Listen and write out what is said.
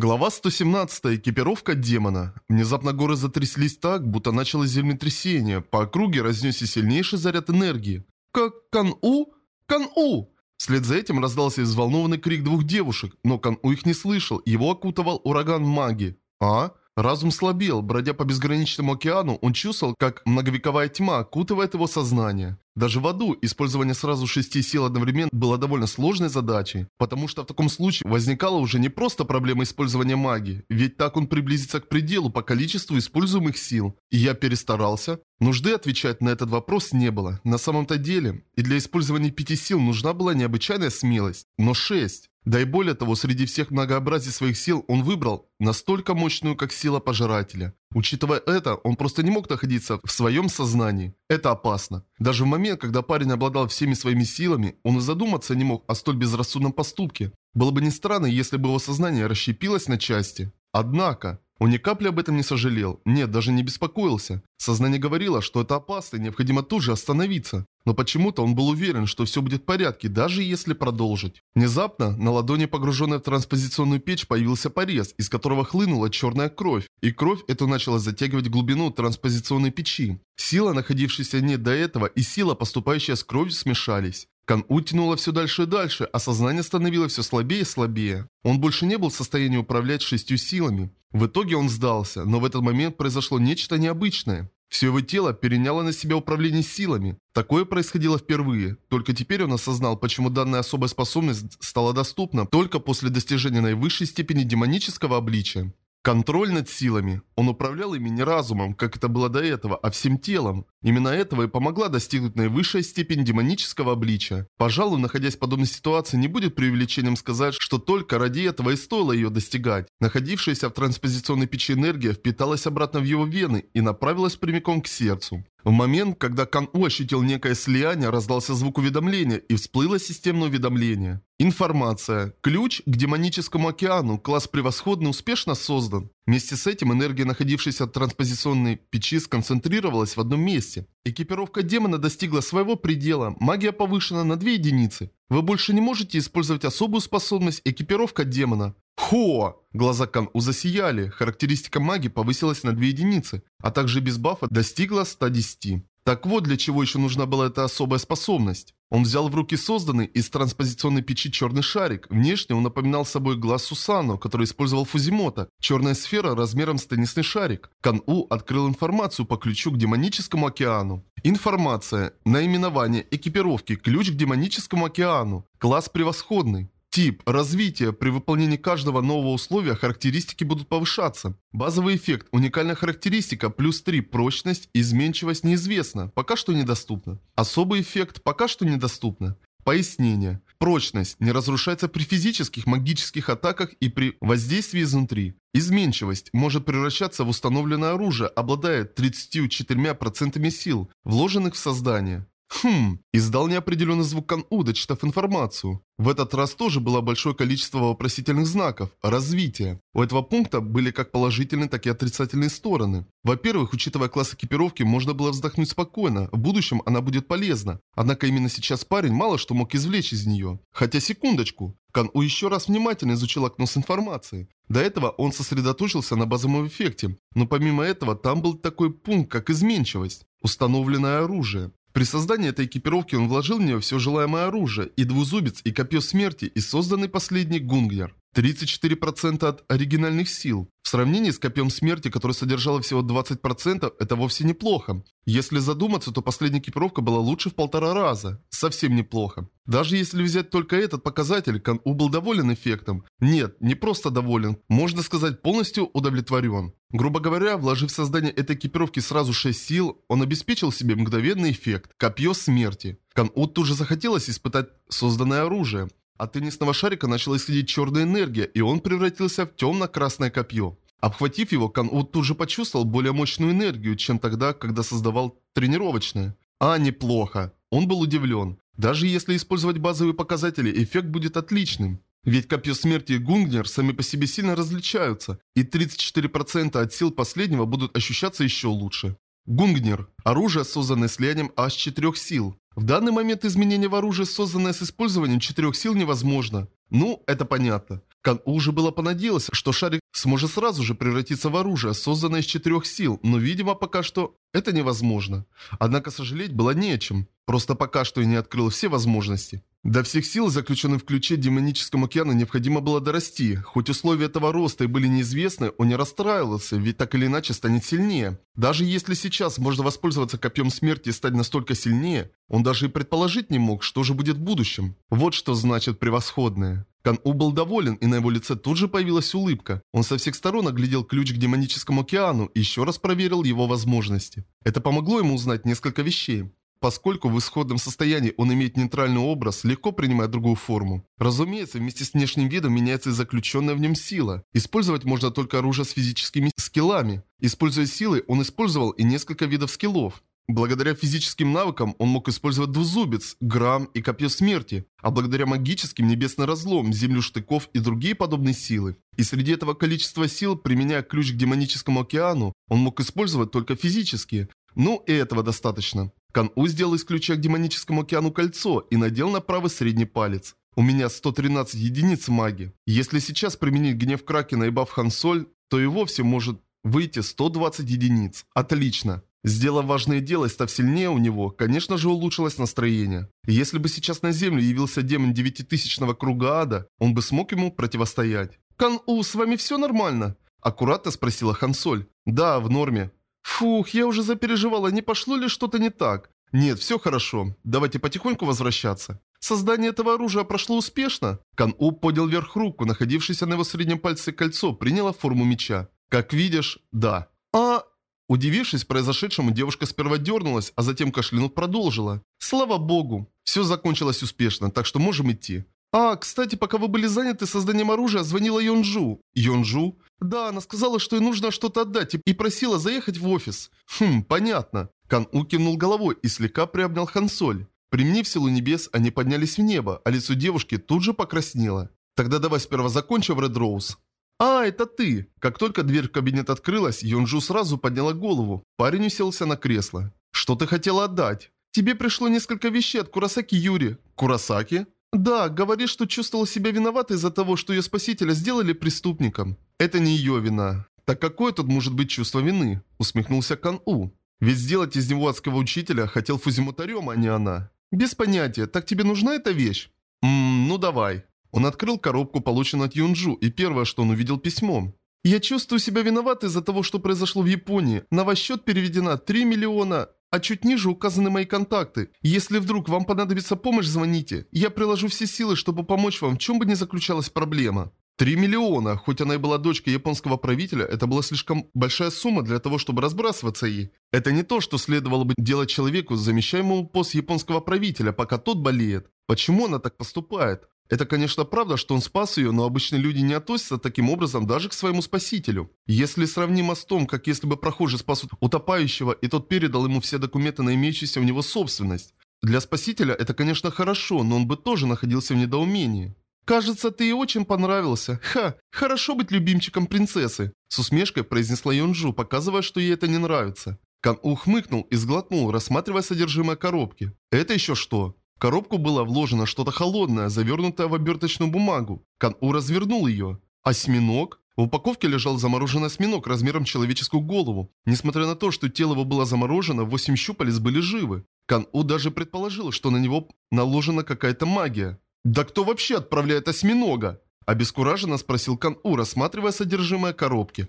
Глава 117. Экипировка демона. Внезапно горы затряслись так, будто началось землетрясение. По округе разнесся сильнейший заряд энергии. «Как Кан-У? Кан-У!» Вслед за этим раздался взволнованный крик двух девушек, но Кан-У их не слышал, его окутывал ураган маги. «А?» Разум слабел, бродя по безграничному океану, он чувствовал, как многовековая тьма окутывает его сознание. Даже в аду использование сразу шести сил одновременно было довольно сложной задачей, потому что в таком случае возникала уже не просто проблема использования магии, ведь так он приблизится к пределу по количеству используемых сил. И я перестарался? Нужды отвечать на этот вопрос не было. На самом-то деле, и для использования пяти сил нужна была необычайная смелость. Но шесть. Да и более того, среди всех многообразий своих сил он выбрал настолько мощную, как сила пожирателя. Учитывая это, он просто не мог находиться в своем сознании. Это опасно. Даже в момент, когда парень обладал всеми своими силами, он и задуматься не мог о столь безрассудном поступке. Было бы не странно, если бы его сознание расщепилось на части. Однако, он ни капли об этом не сожалел, нет, даже не беспокоился. Сознание говорило, что это опасно и необходимо тут же остановиться. Но почему-то он был уверен, что все будет в порядке, даже если продолжить. Внезапно на ладони, погруженной в транспозиционную печь, появился порез, из которого хлынула черная кровь. И кровь эту начала затягивать глубину транспозиционной печи. Сила, находившаяся не до этого, и сила, поступающая с кровью, смешались. Кан-У тянуло все дальше и дальше, а сознание становилось все слабее и слабее. Он больше не был в состоянии управлять шестью силами. В итоге он сдался, но в этот момент произошло нечто необычное. Все его тело переняло на себя управление силами. Такое происходило впервые. Только теперь он осознал, почему данная особая способность стала доступна только после достижения наивысшей степени демонического обличия. Контроль над силами. Он управлял ими не разумом, как это было до этого, а всем телом. Именно этого и помогла достигнуть наивысшая степень демонического обличия. Пожалуй, находясь в подобной ситуации, не будет преувеличением сказать, что только ради этого и стоило ее достигать. Находившаяся в транспозиционной печи энергия впиталась обратно в его вены и направилась прямиком к сердцу. В момент, когда Кан-У ощутил некое слияние, раздался звук уведомления и всплыло системное уведомление. Информация. Ключ к демоническому океану. Класс превосходный успешно создан. Вместе с этим энергия, находившаяся в транспозиционной печи, сконцентрировалась в одном месте. Экипировка демона достигла своего предела, магия повышена на 2 единицы. Вы больше не можете использовать особую способность экипировка демона. Хо! Глаза Кан-У засияли, характеристика магии повысилась на 2 единицы, а также без бафа достигла 110. Так вот, для чего еще нужна была эта особая способность. Он взял в руки созданный из транспозиционной печи черный шарик. Внешне он напоминал собой глаз Сусану, который использовал Фузимота. Черная сфера размером с теннисный шарик. Кан-У открыл информацию по ключу к демоническому океану. Информация. Наименование экипировки. Ключ к демоническому океану. Класс превосходный. Тип, развитие. При выполнении каждого нового условия характеристики будут повышаться. Базовый эффект, уникальная характеристика, плюс 3, прочность, изменчивость неизвестна, пока что недоступна. Особый эффект, пока что недоступно. Пояснение. Прочность не разрушается при физических, магических атаках и при воздействии изнутри. Изменчивость может превращаться в установленное оружие, обладая 34% сил, вложенных в создание. Хм, издал неопределенный звук Кан-У, дочитав информацию. В этот раз тоже было большое количество вопросительных знаков. Развитие. У этого пункта были как положительные, так и отрицательные стороны. Во-первых, учитывая класс экипировки, можно было вздохнуть спокойно. В будущем она будет полезна. Однако именно сейчас парень мало что мог извлечь из нее. Хотя секундочку. Кан-У еще раз внимательно изучил окно с информацией. До этого он сосредоточился на базовом эффекте. Но помимо этого, там был такой пункт, как изменчивость. Установленное оружие. При создании этой экипировки он вложил в нее все желаемое оружие, и двузубец, и копье смерти, и созданный последний гунгер. 34% от оригинальных сил. В сравнении с копьем смерти, который содержало всего 20%, это вовсе неплохо. Если задуматься, то последняя экипировка была лучше в полтора раза. Совсем неплохо. Даже если взять только этот показатель, Кан-У был доволен эффектом. Нет, не просто доволен, можно сказать полностью удовлетворен. Грубо говоря, вложив в создание этой экипировки сразу 6 сил, он обеспечил себе мгновенный эффект – копье смерти. Кан-У тут же захотелось испытать созданное оружие. От теннисного шарика начала исходить черная энергия, и он превратился в темно-красное копье. Обхватив его, Кан-У тут же почувствовал более мощную энергию, чем тогда, когда создавал тренировочное. А, неплохо. Он был удивлен. Даже если использовать базовые показатели, эффект будет отличным. Ведь копье смерти и гунгнер сами по себе сильно различаются, и 34% от сил последнего будут ощущаться еще лучше. Гунгнер – оружие, созданное слиянием аж четырех сил. В данный момент изменение в оружии, созданное с использованием четырех сил, невозможно. Ну, это понятно. Кан уже было понадеялся, что шарик сможет сразу же превратиться в оружие, созданное из четырех сил, но, видимо, пока что это невозможно. Однако сожалеть было не о чем. Просто пока что и не открыл все возможности. До всех сил, заключенных в ключе демоническому океану, необходимо было дорасти. Хоть условия этого роста и были неизвестны, он не расстраивался, ведь так или иначе станет сильнее. Даже если сейчас можно воспользоваться копьем смерти и стать настолько сильнее, он даже и предположить не мог, что же будет в будущем. Вот что значит превосходное. Кан-У был доволен, и на его лице тут же появилась улыбка. Он со всех сторон оглядел ключ к демоническому океану и еще раз проверил его возможности. Это помогло ему узнать несколько вещей. Поскольку в исходном состоянии он имеет нейтральный образ, легко принимает другую форму. Разумеется, вместе с внешним видом меняется и заключенная в нем сила. Использовать можно только оружие с физическими скиллами. Используя силы, он использовал и несколько видов скиллов. Благодаря физическим навыкам он мог использовать двузубец, грамм и копье смерти, а благодаря магическим небесный разлом, землю штыков и другие подобные силы. И среди этого количества сил, применяя ключ к демоническому океану, он мог использовать только физические. Ну и этого достаточно. Кан-У сделал из ключа к демоническому океану кольцо и надел на правый средний палец. У меня 113 единиц маги. Если сейчас применить гнев Кракена и баф Хансоль, то и вовсе может выйти 120 единиц. Отлично. Сделав важное дело став сильнее у него, конечно же улучшилось настроение. если бы сейчас на Землю явился демон девятитысячного круга ада, он бы смог ему противостоять. «Кан-У, с вами все нормально?» Аккуратно спросила Хансоль. «Да, в норме». «Фух, я уже запереживала, не пошло ли что-то не так?» «Нет, все хорошо. Давайте потихоньку возвращаться». «Создание этого оружия прошло успешно?» Кан-У поднял вверх руку, находившееся на его среднем пальце кольцо приняло форму меча. «Как видишь, да». «А...» Удивившись произошедшему, девушка сперва дернулась, а затем кашлянув продолжила. «Слава богу! Все закончилось успешно, так что можем идти». «А, кстати, пока вы были заняты созданием оружия, звонила Йонджу». «Йонджу?» «Да, она сказала, что ей нужно что-то отдать и просила заехать в офис». «Хм, понятно». Кан У кивнул головой и слегка приобнял Хансоль. Применив силу небес, они поднялись в небо, а лицо девушки тут же покраснело. «Тогда давай сперва закончим, Ред Роуз». «А, это ты!» Как только дверь в кабинет открылась, Йонджу сразу подняла голову. Парень уселся на кресло. «Что ты хотела отдать?» «Тебе пришло несколько вещей от Курасаки Юри». «Курасаки?» «Да, говорит, что чувствовала себя виноватой из-за того, что ее спасителя сделали преступником». «Это не ее вина». «Так какое тут может быть чувство вины?» Усмехнулся Кан-У. «Ведь сделать из него адского учителя хотел Фузимутарем, а не она». «Без понятия. Так тебе нужна эта вещь?» «Ммм, ну давай». Он открыл коробку, полученную от Юнджу, и первое, что он увидел письмо. «Я чувствую себя виноватой из-за того, что произошло в Японии. На ваш счет переведено 3 миллиона, а чуть ниже указаны мои контакты. Если вдруг вам понадобится помощь, звоните. Я приложу все силы, чтобы помочь вам, в чем бы ни заключалась проблема». 3 миллиона, хоть она и была дочкой японского правителя, это была слишком большая сумма для того, чтобы разбрасываться ей. Это не то, что следовало бы делать человеку, замещаемому пост японского правителя, пока тот болеет. Почему она так поступает? Это, конечно, правда, что он спас ее, но обычные люди не относятся таким образом даже к своему спасителю. Если сравнимо с том, как если бы прохожий спас утопающего, и тот передал ему все документы на имеющуюся у него собственность. Для спасителя это, конечно, хорошо, но он бы тоже находился в недоумении. «Кажется, ты ей очень понравился. Ха, хорошо быть любимчиком принцессы», с усмешкой произнесла Йонджу, показывая, что ей это не нравится. Кан ухмыкнул и сглотнул, рассматривая содержимое коробки. «Это еще что?» В коробку было вложено что-то холодное, завернутое в оберточную бумагу. Кан-У развернул ее. Осьминог? В упаковке лежал замороженный осьминог размером человеческую голову. Несмотря на то, что тело его было заморожено, восемь щупалец были живы. Кан-У даже предположил, что на него наложена какая-то магия. «Да кто вообще отправляет осьминога?» Обескураженно спросил Кан-У, рассматривая содержимое коробки.